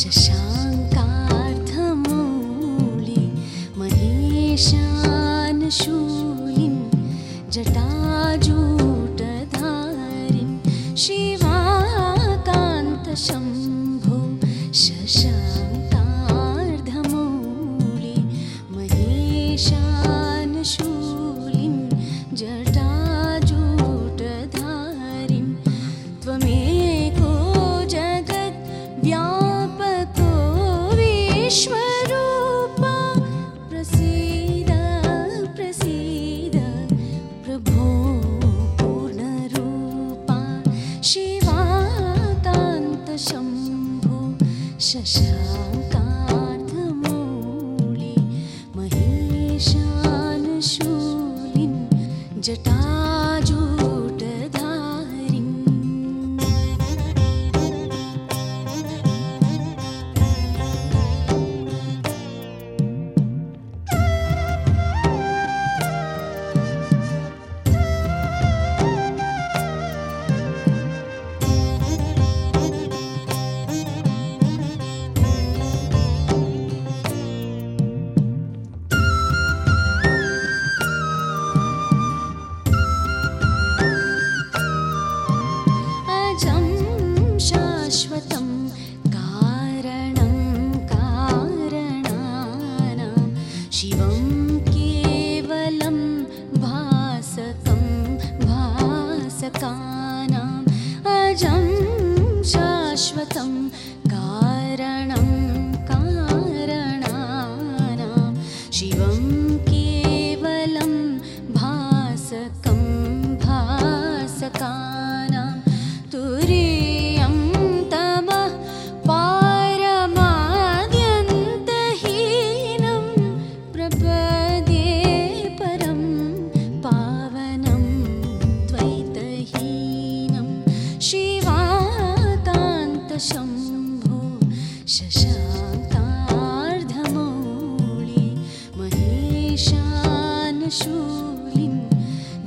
शशाङ्कार्थमूलि महेशानशूलिं जटाजूटधारिं शिवाकान्तशम्भो 小勺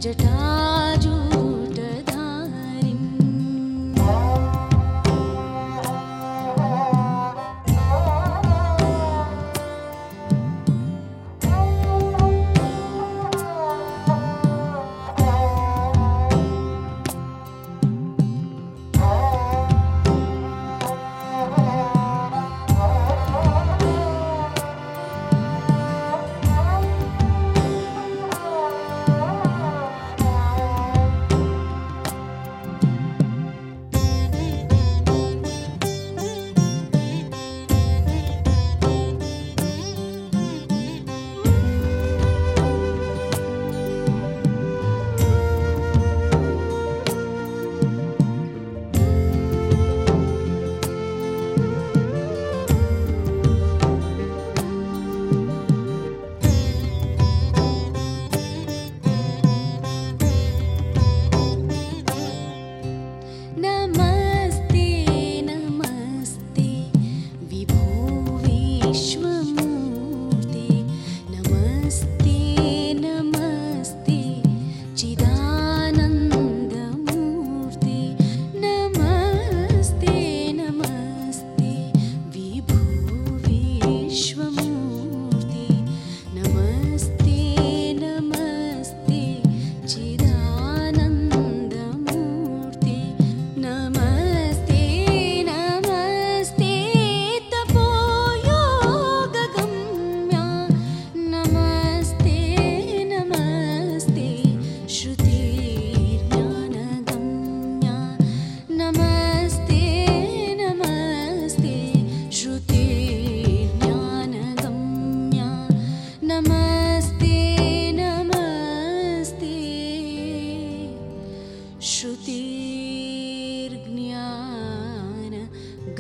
जटाजूटधारिम्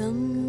dâng